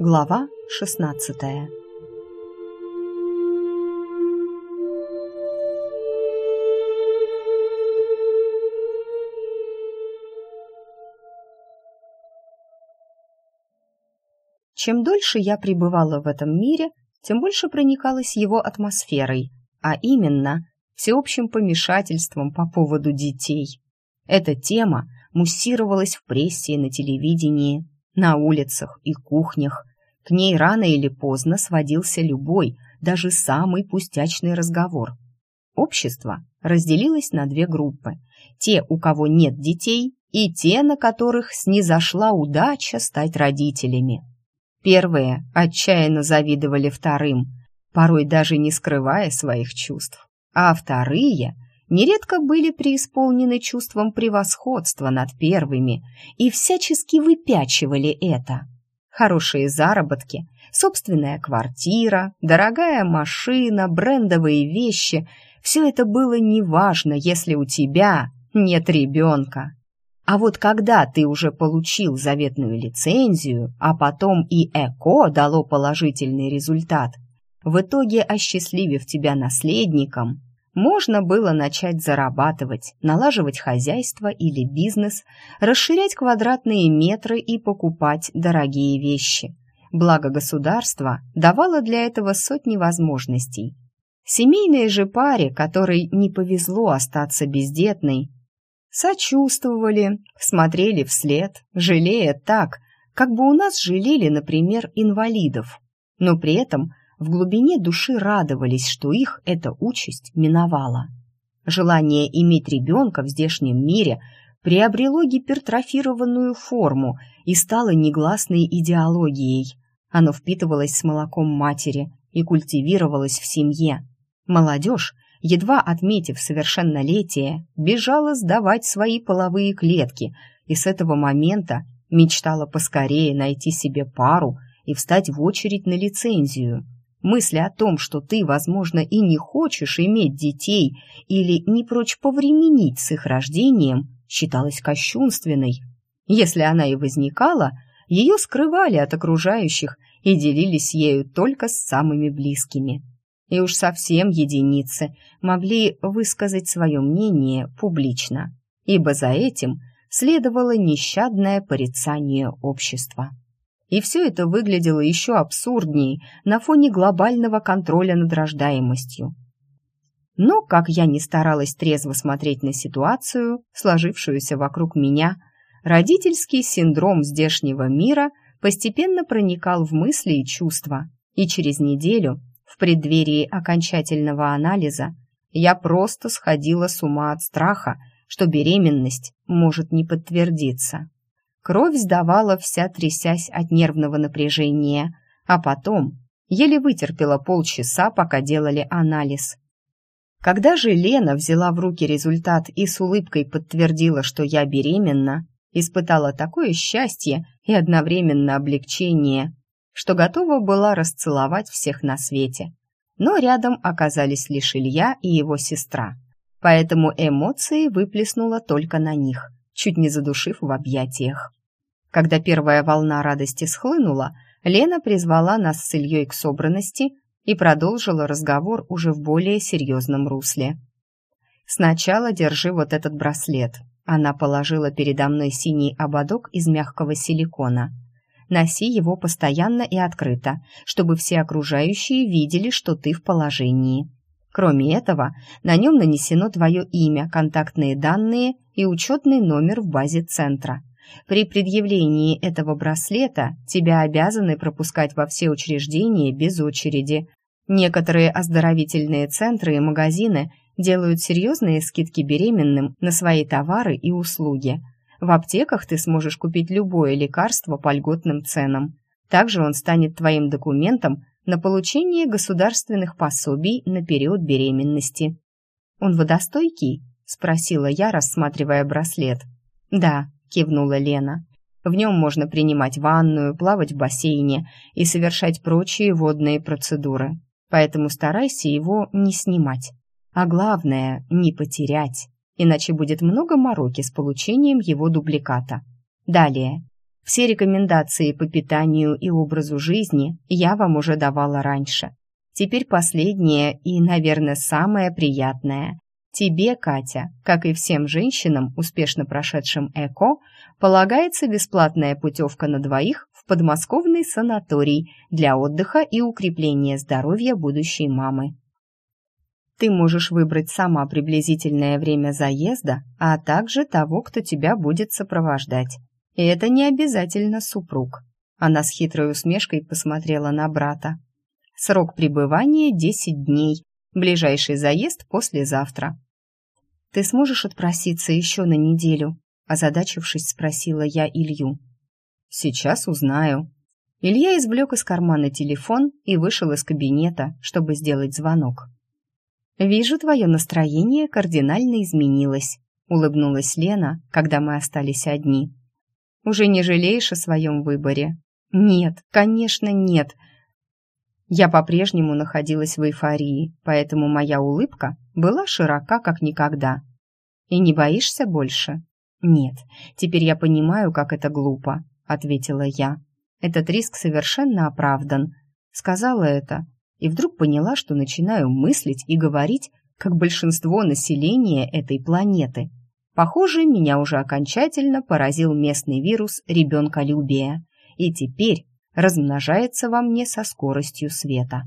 Глава 16 Чем дольше я пребывала в этом мире, тем больше проникалась его атмосферой, а именно всеобщим помешательством по поводу детей. Эта тема муссировалась в прессе и на телевидении, на улицах и кухнях. К ней рано или поздно сводился любой, даже самый пустячный разговор. Общество разделилось на две группы. Те, у кого нет детей, и те, на которых снизошла удача стать родителями. Первые отчаянно завидовали вторым, порой даже не скрывая своих чувств. А вторые нередко были преисполнены чувством превосходства над первыми и всячески выпячивали это. Хорошие заработки, собственная квартира, дорогая машина, брендовые вещи – все это было неважно, если у тебя нет ребенка. А вот когда ты уже получил заветную лицензию, а потом и ЭКО дало положительный результат, в итоге осчастливив тебя наследником, можно было начать зарабатывать, налаживать хозяйство или бизнес, расширять квадратные метры и покупать дорогие вещи. Благо государство давало для этого сотни возможностей. Семейной же паре, которой не повезло остаться бездетной, сочувствовали, смотрели вслед, жалея так, как бы у нас жалели, например, инвалидов, но при этом – в глубине души радовались, что их эта участь миновала. Желание иметь ребенка в здешнем мире приобрело гипертрофированную форму и стало негласной идеологией. Оно впитывалось с молоком матери и культивировалось в семье. Молодежь, едва отметив совершеннолетие, бежала сдавать свои половые клетки и с этого момента мечтала поскорее найти себе пару и встать в очередь на лицензию. Мысль о том, что ты, возможно, и не хочешь иметь детей или не прочь повременить с их рождением, считалась кощунственной. Если она и возникала, ее скрывали от окружающих и делились ею только с самыми близкими. И уж совсем единицы могли высказать свое мнение публично, ибо за этим следовало нещадное порицание общества. И все это выглядело еще абсурднее на фоне глобального контроля над рождаемостью. Но, как я не старалась трезво смотреть на ситуацию, сложившуюся вокруг меня, родительский синдром здешнего мира постепенно проникал в мысли и чувства, и через неделю, в преддверии окончательного анализа, я просто сходила с ума от страха, что беременность может не подтвердиться. Кровь сдавала вся, трясясь от нервного напряжения, а потом еле вытерпела полчаса, пока делали анализ. Когда же Лена взяла в руки результат и с улыбкой подтвердила, что я беременна, испытала такое счастье и одновременно облегчение, что готова была расцеловать всех на свете. Но рядом оказались лишь Илья и его сестра, поэтому эмоции выплеснула только на них, чуть не задушив в объятиях. Когда первая волна радости схлынула, Лена призвала нас с Ильей к собранности и продолжила разговор уже в более серьезном русле. «Сначала держи вот этот браслет». Она положила передо мной синий ободок из мягкого силикона. «Носи его постоянно и открыто, чтобы все окружающие видели, что ты в положении. Кроме этого, на нем нанесено твое имя, контактные данные и учетный номер в базе центра. При предъявлении этого браслета тебя обязаны пропускать во все учреждения без очереди. Некоторые оздоровительные центры и магазины делают серьезные скидки беременным на свои товары и услуги. В аптеках ты сможешь купить любое лекарство по льготным ценам. Также он станет твоим документом на получение государственных пособий на период беременности. «Он водостойкий?» – спросила я, рассматривая браслет. «Да», кивнула Лена. В нем можно принимать ванную, плавать в бассейне и совершать прочие водные процедуры. Поэтому старайся его не снимать. А главное, не потерять, иначе будет много мороки с получением его дубликата. Далее. Все рекомендации по питанию и образу жизни я вам уже давала раньше. Теперь последнее и, наверное, самое приятное. Тебе, Катя, как и всем женщинам, успешно прошедшим ЭКО, полагается бесплатная путевка на двоих в подмосковный санаторий для отдыха и укрепления здоровья будущей мамы. Ты можешь выбрать сама приблизительное время заезда, а также того, кто тебя будет сопровождать. И это не обязательно супруг. Она с хитрой усмешкой посмотрела на брата. Срок пребывания 10 дней. Ближайший заезд послезавтра. Ты сможешь отпроситься еще на неделю? Озадачившись, спросила я Илью. Сейчас узнаю. Илья извлек из кармана телефон и вышел из кабинета, чтобы сделать звонок. «Вижу, твое настроение кардинально изменилось», — улыбнулась Лена, когда мы остались одни. Уже не жалеешь о своем выборе? Нет, конечно, нет. Я по-прежнему находилась в эйфории, поэтому моя улыбка была широка, как никогда. И не боишься больше? Нет, теперь я понимаю, как это глупо, ответила я. Этот риск совершенно оправдан. Сказала это и вдруг поняла, что начинаю мыслить и говорить, как большинство населения этой планеты – Похоже, меня уже окончательно поразил местный вирус ребенколюбия, и теперь размножается во мне со скоростью света.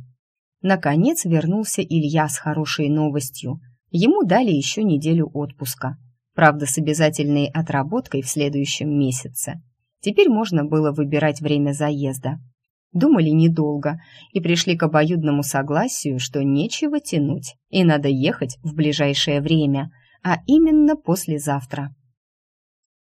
Наконец вернулся Илья с хорошей новостью. Ему дали еще неделю отпуска, правда, с обязательной отработкой в следующем месяце. Теперь можно было выбирать время заезда. Думали недолго и пришли к обоюдному согласию, что нечего тянуть, и надо ехать в ближайшее время – а именно послезавтра.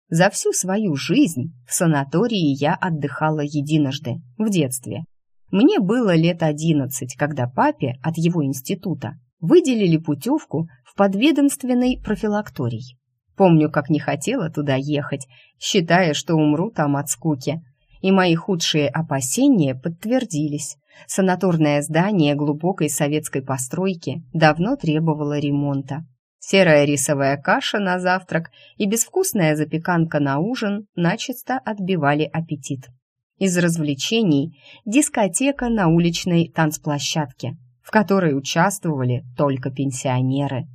За всю свою жизнь в санатории я отдыхала единожды, в детстве. Мне было лет одиннадцать, когда папе от его института выделили путевку в подведомственный профилакторий. Помню, как не хотела туда ехать, считая, что умру там от скуки. И мои худшие опасения подтвердились. Санаторное здание глубокой советской постройки давно требовало ремонта серая рисовая каша на завтрак и безвкусная запеканка на ужин начисто отбивали аппетит. Из развлечений дискотека на уличной танцплощадке, в которой участвовали только пенсионеры.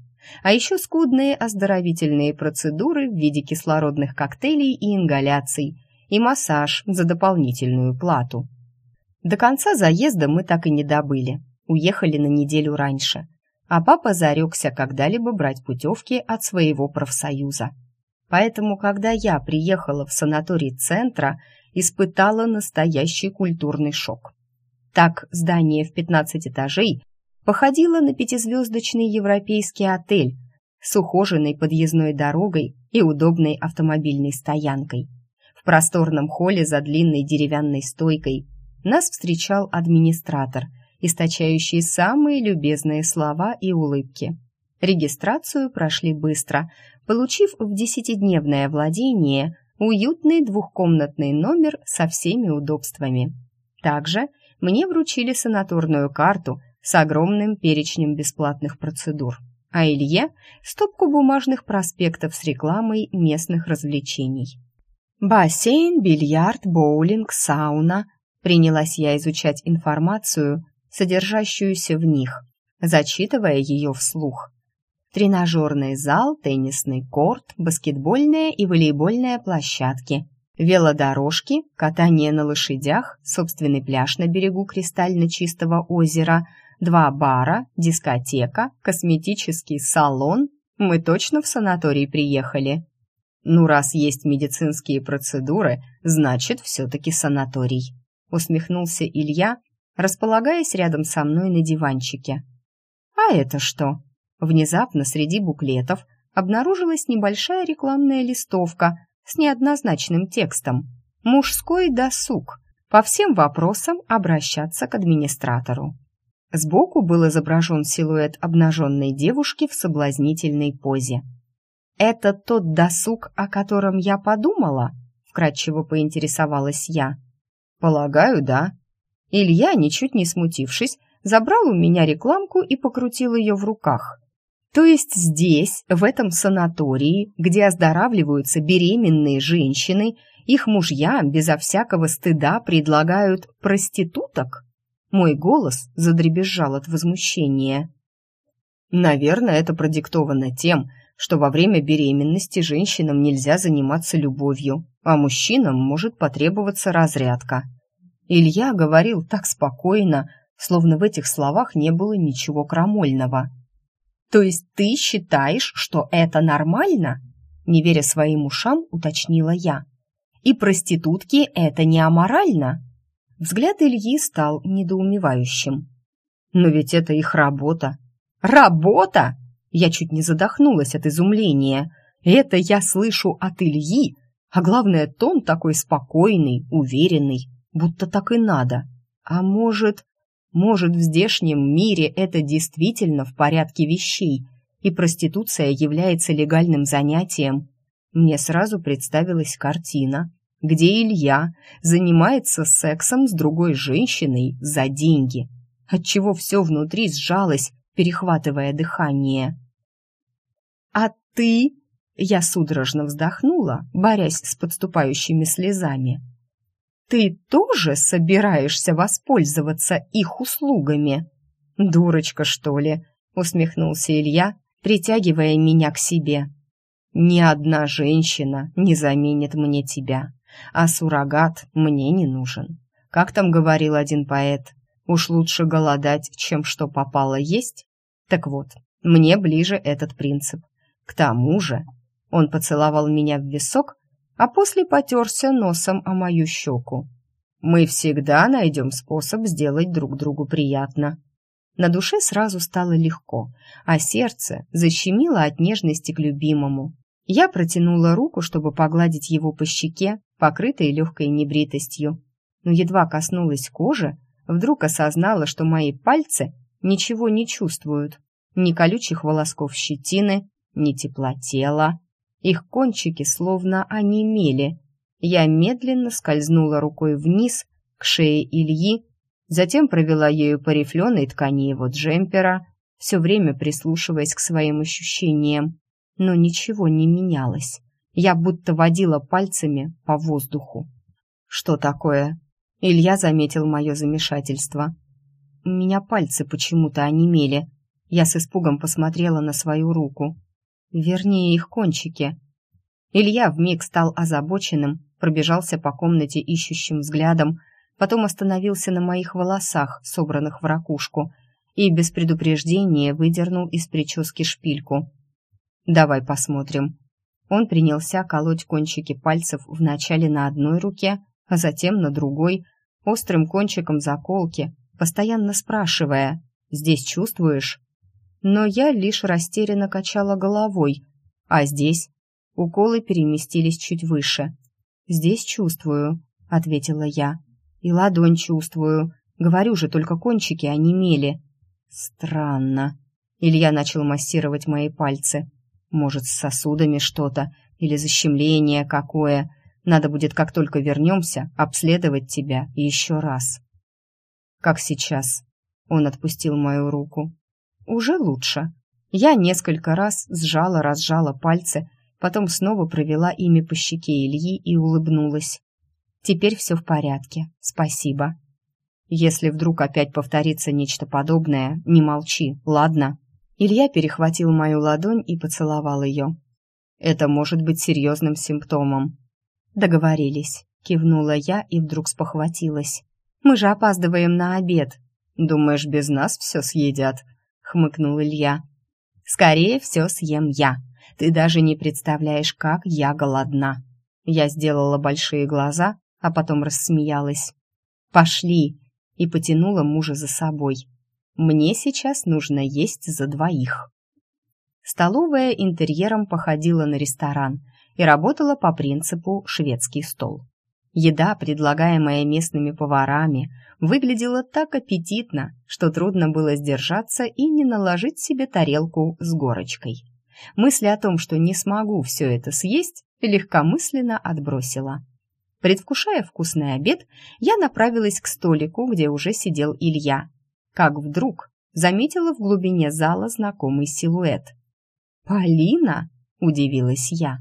А еще скудные оздоровительные процедуры в виде кислородных коктейлей и ингаляций, и массаж за дополнительную плату. До конца заезда мы так и не добыли, уехали на неделю раньше – а папа зарекся когда-либо брать путевки от своего профсоюза. Поэтому, когда я приехала в санаторий центра, испытала настоящий культурный шок. Так здание в 15 этажей походило на пятизвездочный европейский отель с ухоженной подъездной дорогой и удобной автомобильной стоянкой. В просторном холле за длинной деревянной стойкой нас встречал администратор – источающие самые любезные слова и улыбки. Регистрацию прошли быстро, получив в десятидневное владение уютный двухкомнатный номер со всеми удобствами. Также мне вручили санаторную карту с огромным перечнем бесплатных процедур, а Илье – стопку бумажных проспектов с рекламой местных развлечений. Бассейн, бильярд, боулинг, сауна. Принялась я изучать информацию, содержащуюся в них, зачитывая ее вслух. Тренажерный зал, теннисный корт, баскетбольная и волейбольная площадки, велодорожки, катание на лошадях, собственный пляж на берегу кристально чистого озера, два бара, дискотека, косметический салон. Мы точно в санаторий приехали. Ну, раз есть медицинские процедуры, значит, все-таки санаторий. Усмехнулся Илья, располагаясь рядом со мной на диванчике. А это что? Внезапно среди буклетов обнаружилась небольшая рекламная листовка с неоднозначным текстом. «Мужской досуг. По всем вопросам обращаться к администратору». Сбоку был изображен силуэт обнаженной девушки в соблазнительной позе. «Это тот досуг, о котором я подумала?» — вкратчиво поинтересовалась я. «Полагаю, да», Илья, ничуть не смутившись, забрал у меня рекламку и покрутил ее в руках. То есть здесь, в этом санатории, где оздоравливаются беременные женщины их мужья безо всякого стыда предлагают проституток? Мой голос задребезжал от возмущения. Наверное, это продиктовано тем, что во время беременности женщинам нельзя заниматься любовью, а мужчинам может потребоваться разрядка. Илья говорил так спокойно, словно в этих словах не было ничего крамольного. «То есть ты считаешь, что это нормально?» Не веря своим ушам, уточнила я. «И проститутки это не аморально?» Взгляд Ильи стал недоумевающим. «Но ведь это их работа». «Работа?» Я чуть не задохнулась от изумления. «Это я слышу от Ильи, а главное, тон такой спокойный, уверенный, будто так и надо. А может, может, в здешнем мире это действительно в порядке вещей, и проституция является легальным занятием. Мне сразу представилась картина, где Илья занимается сексом с другой женщиной за деньги, отчего все внутри сжалось, перехватывая дыхание. «А ты?» — я судорожно вздохнула, борясь с подступающими слезами. «Ты тоже собираешься воспользоваться их услугами?» «Дурочка, что ли?» — усмехнулся Илья, притягивая меня к себе. «Ни одна женщина не заменит мне тебя, а суррогат мне не нужен. Как там говорил один поэт, уж лучше голодать, чем что попало есть? Так вот, мне ближе этот принцип. К тому же он поцеловал меня в висок, а после потерся носом о мою щеку. Мы всегда найдем способ сделать друг другу приятно. На душе сразу стало легко, а сердце защемило от нежности к любимому. Я протянула руку, чтобы погладить его по щеке, покрытой легкой небритостью. Но едва коснулась кожи, вдруг осознала, что мои пальцы ничего не чувствуют. Ни колючих волосков щетины, ни тепла тела. Их кончики словно онемели. Я медленно скользнула рукой вниз к шее Ильи, затем провела ею по рифленой ткани его джемпера, все время прислушиваясь к своим ощущениям. Но ничего не менялось. Я будто водила пальцами по воздуху. «Что такое?» Илья заметил мое замешательство. У меня пальцы почему-то онемели. Я с испугом посмотрела на свою руку вернее их кончики. Илья вмиг стал озабоченным, пробежался по комнате ищущим взглядом, потом остановился на моих волосах, собранных в ракушку, и без предупреждения выдернул из прически шпильку. «Давай посмотрим». Он принялся колоть кончики пальцев вначале на одной руке, а затем на другой, острым кончиком заколки, постоянно спрашивая «Здесь чувствуешь?» Но я лишь растерянно качала головой. А здесь? Уколы переместились чуть выше. «Здесь чувствую», — ответила я. «И ладонь чувствую. Говорю же, только кончики онемели». «Странно». Илья начал массировать мои пальцы. «Может, с сосудами что-то? Или защемление какое? Надо будет, как только вернемся, обследовать тебя еще раз». «Как сейчас?» Он отпустил мою руку. Уже лучше. Я несколько раз сжала-разжала пальцы, потом снова провела ими по щеке Ильи и улыбнулась. Теперь все в порядке, спасибо. Если вдруг опять повторится нечто подобное, не молчи, ладно? Илья перехватил мою ладонь и поцеловал ее. Это может быть серьезным симптомом. Договорились, кивнула я и вдруг спохватилась. Мы же опаздываем на обед. Думаешь, без нас все съедят? Хмыкнул Илья. Скорее все съем я. Ты даже не представляешь, как я голодна. Я сделала большие глаза, а потом рассмеялась. Пошли и потянула мужа за собой. Мне сейчас нужно есть за двоих. Столовая интерьером походила на ресторан и работала по принципу шведский стол. Еда, предлагаемая местными поварами, выглядела так аппетитно, что трудно было сдержаться и не наложить себе тарелку с горочкой. Мысль о том, что не смогу все это съесть, легкомысленно отбросила. Предвкушая вкусный обед, я направилась к столику, где уже сидел Илья. Как вдруг заметила в глубине зала знакомый силуэт. «Полина?» – удивилась я.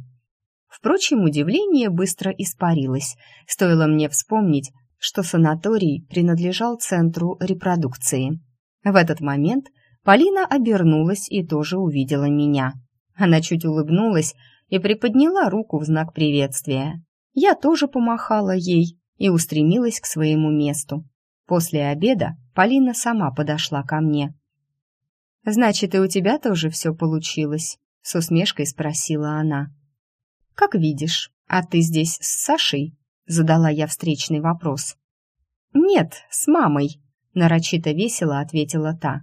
Впрочем, удивление быстро испарилось. Стоило мне вспомнить, что санаторий принадлежал центру репродукции. В этот момент Полина обернулась и тоже увидела меня. Она чуть улыбнулась и приподняла руку в знак приветствия. Я тоже помахала ей и устремилась к своему месту. После обеда Полина сама подошла ко мне. «Значит, и у тебя тоже все получилось?» — с усмешкой спросила она. «Как видишь, а ты здесь с Сашей?» — задала я встречный вопрос. «Нет, с мамой», — нарочито весело ответила та.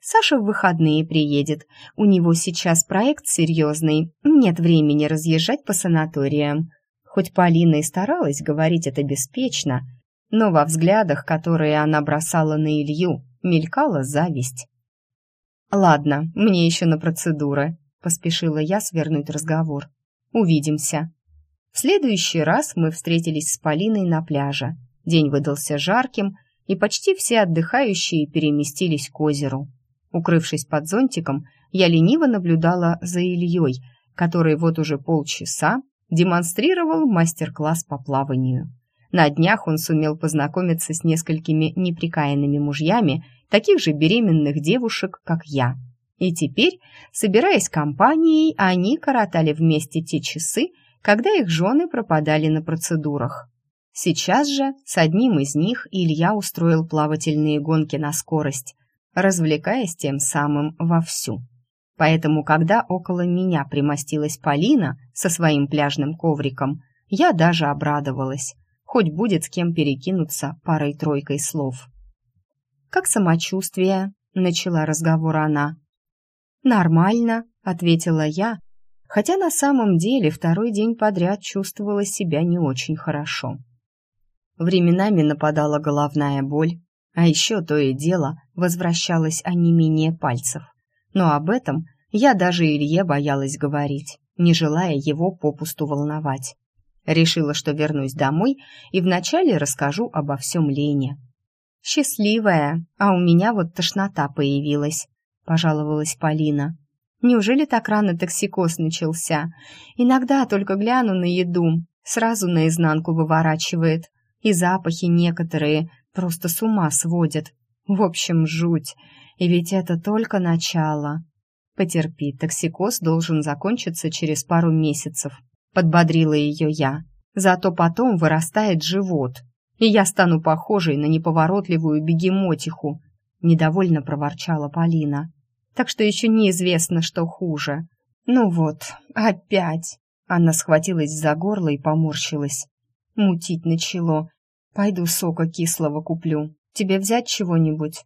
«Саша в выходные приедет. У него сейчас проект серьезный. Нет времени разъезжать по санаториям». Хоть Полина и старалась говорить это беспечно, но во взглядах, которые она бросала на Илью, мелькала зависть. «Ладно, мне еще на процедуры», — поспешила я свернуть разговор. Увидимся. В следующий раз мы встретились с Полиной на пляже. День выдался жарким, и почти все отдыхающие переместились к озеру. Укрывшись под зонтиком, я лениво наблюдала за Ильей, который вот уже полчаса демонстрировал мастер-класс по плаванию. На днях он сумел познакомиться с несколькими неприкаянными мужьями, таких же беременных девушек, как я. И теперь, собираясь компанией, они коротали вместе те часы, когда их жены пропадали на процедурах. Сейчас же с одним из них Илья устроил плавательные гонки на скорость, развлекаясь тем самым вовсю. Поэтому, когда около меня примостилась Полина со своим пляжным ковриком, я даже обрадовалась, хоть будет с кем перекинуться парой-тройкой слов. «Как самочувствие?» — начала разговор она. «Нормально», — ответила я, хотя на самом деле второй день подряд чувствовала себя не очень хорошо. Временами нападала головная боль, а еще то и дело возвращалось онемение пальцев. Но об этом я даже Илье боялась говорить, не желая его попусту волновать. Решила, что вернусь домой и вначале расскажу обо всем Лене. «Счастливая, а у меня вот тошнота появилась», пожаловалась Полина. Неужели так рано токсикоз начался? Иногда только гляну на еду, сразу наизнанку выворачивает. И запахи некоторые просто с ума сводят. В общем, жуть. И ведь это только начало. Потерпи, токсикоз должен закончиться через пару месяцев. Подбодрила ее я. Зато потом вырастает живот. И я стану похожей на неповоротливую бегемотиху. Недовольно проворчала Полина так что еще неизвестно, что хуже. Ну вот, опять. Анна схватилась за горло и поморщилась. Мутить начало. Пойду сока кислого куплю. Тебе взять чего-нибудь?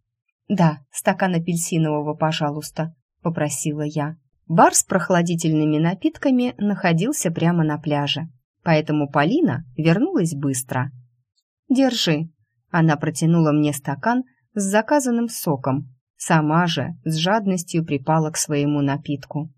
Да, стакан апельсинового, пожалуйста, попросила я. Бар с прохладительными напитками находился прямо на пляже, поэтому Полина вернулась быстро. «Держи». Она протянула мне стакан с заказанным соком, Сама же с жадностью припала к своему напитку.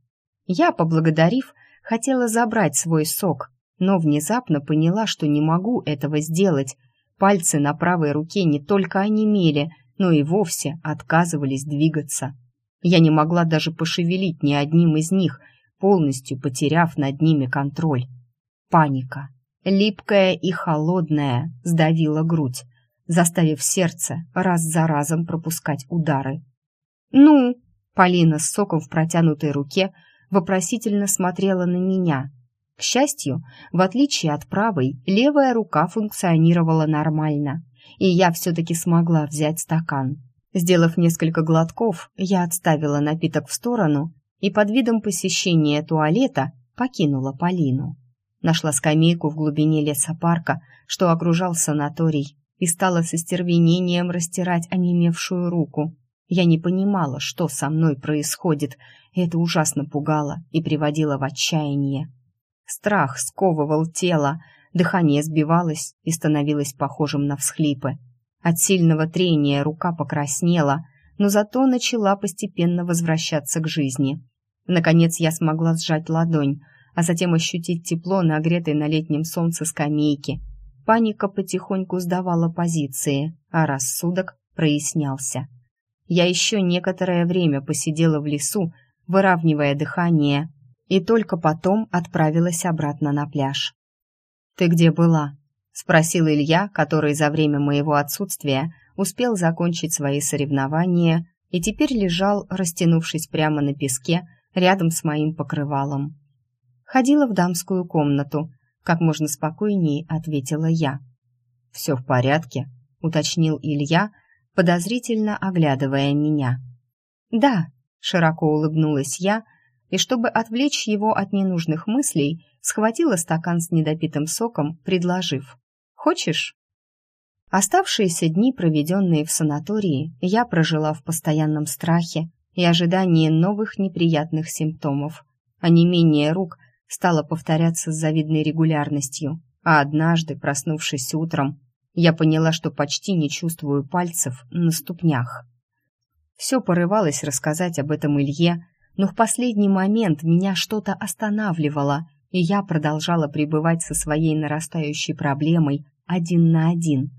Я, поблагодарив, хотела забрать свой сок, но внезапно поняла, что не могу этого сделать. Пальцы на правой руке не только онемели, но и вовсе отказывались двигаться. Я не могла даже пошевелить ни одним из них, полностью потеряв над ними контроль. Паника, липкая и холодная, сдавила грудь, заставив сердце раз за разом пропускать удары. «Ну?» Полина с соком в протянутой руке вопросительно смотрела на меня. К счастью, в отличие от правой, левая рука функционировала нормально, и я все-таки смогла взять стакан. Сделав несколько глотков, я отставила напиток в сторону и под видом посещения туалета покинула Полину. Нашла скамейку в глубине лесопарка, что окружал санаторий, и стала со стервенением растирать онемевшую руку. Я не понимала, что со мной происходит, это ужасно пугало и приводило в отчаяние. Страх сковывал тело, дыхание сбивалось и становилось похожим на всхлипы. От сильного трения рука покраснела, но зато начала постепенно возвращаться к жизни. Наконец я смогла сжать ладонь, а затем ощутить тепло нагретой на летнем солнце скамейки. Паника потихоньку сдавала позиции, а рассудок прояснялся. Я еще некоторое время посидела в лесу, выравнивая дыхание, и только потом отправилась обратно на пляж. «Ты где была?» — спросил Илья, который за время моего отсутствия успел закончить свои соревнования и теперь лежал, растянувшись прямо на песке, рядом с моим покрывалом. Ходила в дамскую комнату, как можно спокойнее ответила я. «Все в порядке», — уточнил Илья, подозрительно оглядывая меня. «Да», — широко улыбнулась я, и чтобы отвлечь его от ненужных мыслей, схватила стакан с недопитым соком, предложив. «Хочешь?» Оставшиеся дни, проведенные в санатории, я прожила в постоянном страхе и ожидании новых неприятных симптомов. А рук стало повторяться с завидной регулярностью, а однажды, проснувшись утром, я поняла, что почти не чувствую пальцев на ступнях. Все порывалось рассказать об этом Илье, но в последний момент меня что-то останавливало, и я продолжала пребывать со своей нарастающей проблемой один на один.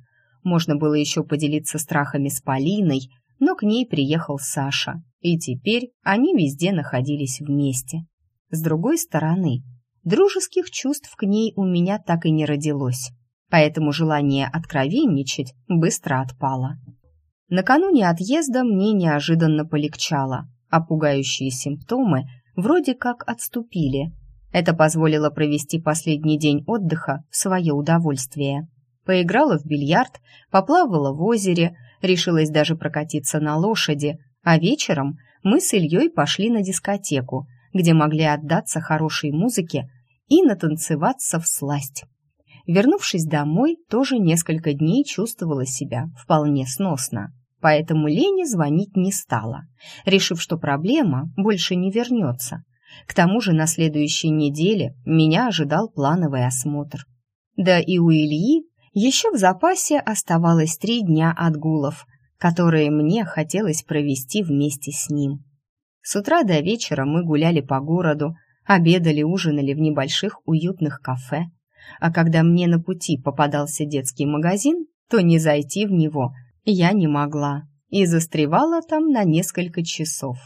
Можно было еще поделиться страхами с Полиной, но к ней приехал Саша, и теперь они везде находились вместе. С другой стороны, дружеских чувств к ней у меня так и не родилось, поэтому желание откровенничать быстро отпало. Накануне отъезда мне неожиданно полегчало, а пугающие симптомы вроде как отступили. Это позволило провести последний день отдыха в свое удовольствие. Поиграла в бильярд, поплавала в озере, решилась даже прокатиться на лошади, а вечером мы с Ильей пошли на дискотеку, где могли отдаться хорошей музыке и натанцеваться в сласть. Вернувшись домой, тоже несколько дней чувствовала себя вполне сносно, поэтому Лене звонить не стала, решив, что проблема больше не вернется. К тому же на следующей неделе меня ожидал плановый осмотр. Да и у Ильи еще в запасе оставалось три дня отгулов, которые мне хотелось провести вместе с ним. С утра до вечера мы гуляли по городу, обедали, ужинали в небольших уютных кафе. А когда мне на пути попадался детский магазин, то не зайти в него я не могла и застревала там на несколько часов.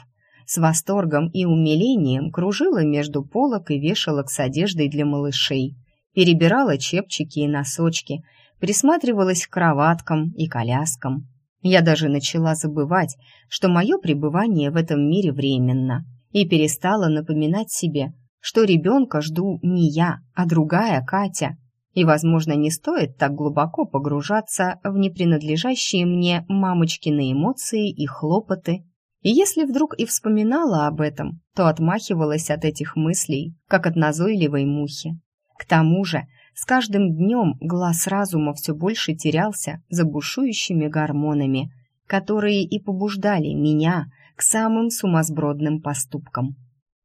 С восторгом и умилением кружила между полок и вешалок с одеждой для малышей, перебирала чепчики и носочки, присматривалась к кроваткам и коляскам. Я даже начала забывать, что мое пребывание в этом мире временно, и перестала напоминать себе, что ребенка жду не я, а другая Катя. И, возможно, не стоит так глубоко погружаться в непринадлежащие мне мамочкины эмоции и хлопоты. И если вдруг и вспоминала об этом, то отмахивалась от этих мыслей, как от назойливой мухи. К тому же, с каждым днем глаз разума все больше терялся за бушующими гормонами, которые и побуждали меня к самым сумасбродным поступкам.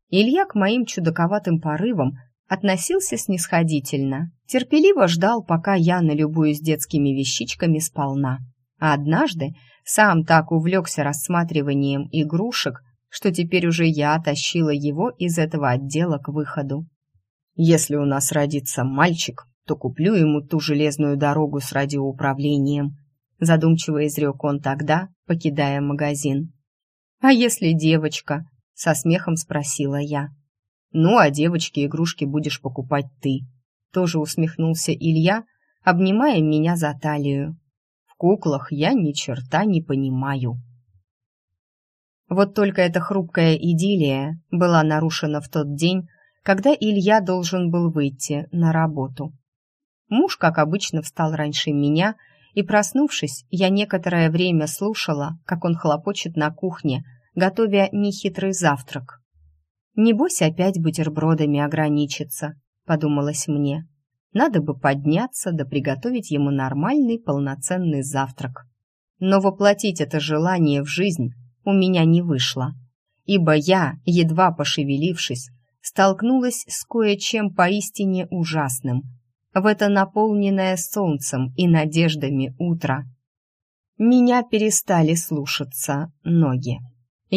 Илья к моим чудаковатым порывам относился снисходительно, терпеливо ждал, пока я налюбуюсь детскими вещичками сполна. А однажды сам так увлекся рассматриванием игрушек, что теперь уже я тащила его из этого отдела к выходу. Если у нас родится мальчик, то куплю ему ту железную дорогу с радиоуправлением. Задумчиво изрек он тогда, покидая магазин. А если девочка? Со смехом спросила я. Ну, а девочке игрушки будешь покупать ты. Тоже усмехнулся Илья, обнимая меня за талию. В куклах я ни черта не понимаю. Вот только эта хрупкая идиллия была нарушена в тот день, когда Илья должен был выйти на работу. Муж, как обычно, встал раньше меня, и, проснувшись, я некоторое время слушала, как он хлопочет на кухне, готовя нехитрый завтрак. «Небось опять бутербродами ограничится», — подумалось мне. «Надо бы подняться да приготовить ему нормальный полноценный завтрак». Но воплотить это желание в жизнь у меня не вышло, ибо я, едва пошевелившись, столкнулась с кое-чем поистине ужасным. В это наполненное солнцем и надеждами утро. Меня перестали слушаться ноги.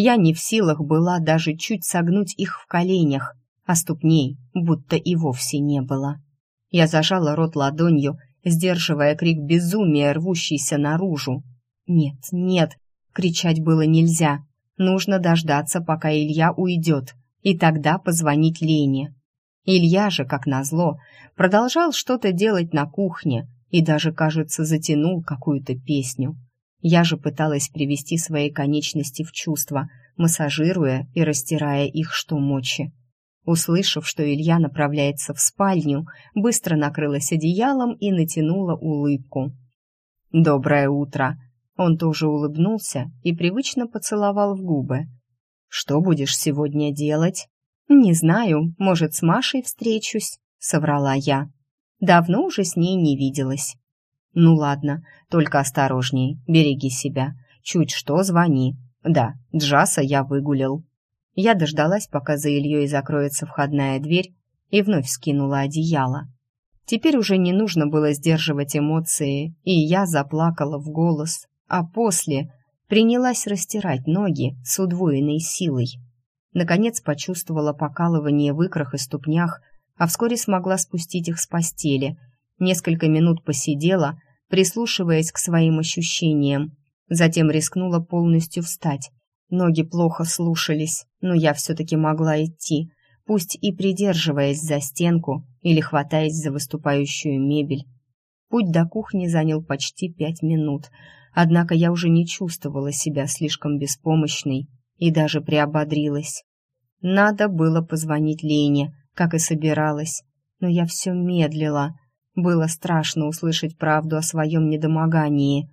Я не в силах была даже чуть согнуть их в коленях, а ступней будто и вовсе не было. Я зажала рот ладонью, сдерживая крик безумия, рвущийся наружу. «Нет, нет!» — кричать было нельзя. Нужно дождаться, пока Илья уйдет, и тогда позвонить Лене. Илья же, как назло, продолжал что-то делать на кухне и даже, кажется, затянул какую-то песню. Я же пыталась привести свои конечности в чувство, массажируя и растирая их что мочи. Услышав, что Илья направляется в спальню, быстро накрылась одеялом и натянула улыбку. «Доброе утро!» Он тоже улыбнулся и привычно поцеловал в губы. «Что будешь сегодня делать?» «Не знаю, может, с Машей встречусь», — соврала я. «Давно уже с ней не виделась». «Ну ладно, только осторожней, береги себя. Чуть что, звони. Да, Джаса я выгулил». Я дождалась, пока за Ильей закроется входная дверь, и вновь скинула одеяло. Теперь уже не нужно было сдерживать эмоции, и я заплакала в голос, а после принялась растирать ноги с удвоенной силой. Наконец почувствовала покалывание в икрах и ступнях, а вскоре смогла спустить их с постели. Несколько минут посидела, прислушиваясь к своим ощущениям. Затем рискнула полностью встать, Ноги плохо слушались, но я все-таки могла идти, пусть и придерживаясь за стенку или хватаясь за выступающую мебель. Путь до кухни занял почти пять минут, однако я уже не чувствовала себя слишком беспомощной и даже приободрилась. Надо было позвонить Лене, как и собиралась, но я все медлила. Было страшно услышать правду о своем недомогании.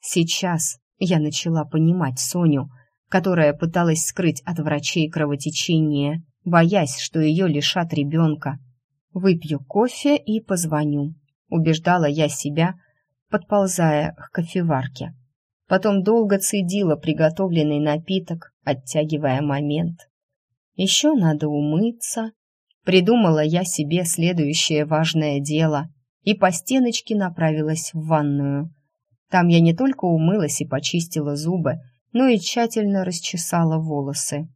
Сейчас я начала понимать Соню — которая пыталась скрыть от врачей кровотечение, боясь, что ее лишат ребенка. «Выпью кофе и позвоню», — убеждала я себя, подползая к кофеварке. Потом долго цедила приготовленный напиток, оттягивая момент. «Еще надо умыться», — придумала я себе следующее важное дело и по стеночке направилась в ванную. Там я не только умылась и почистила зубы, но и тщательно расчесала волосы.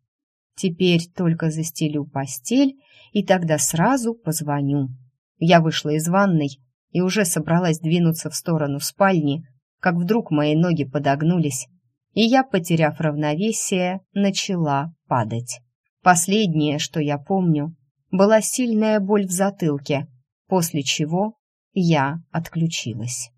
Теперь только застелю постель и тогда сразу позвоню. Я вышла из ванной и уже собралась двинуться в сторону спальни, как вдруг мои ноги подогнулись, и я, потеряв равновесие, начала падать. Последнее, что я помню, была сильная боль в затылке, после чего я отключилась.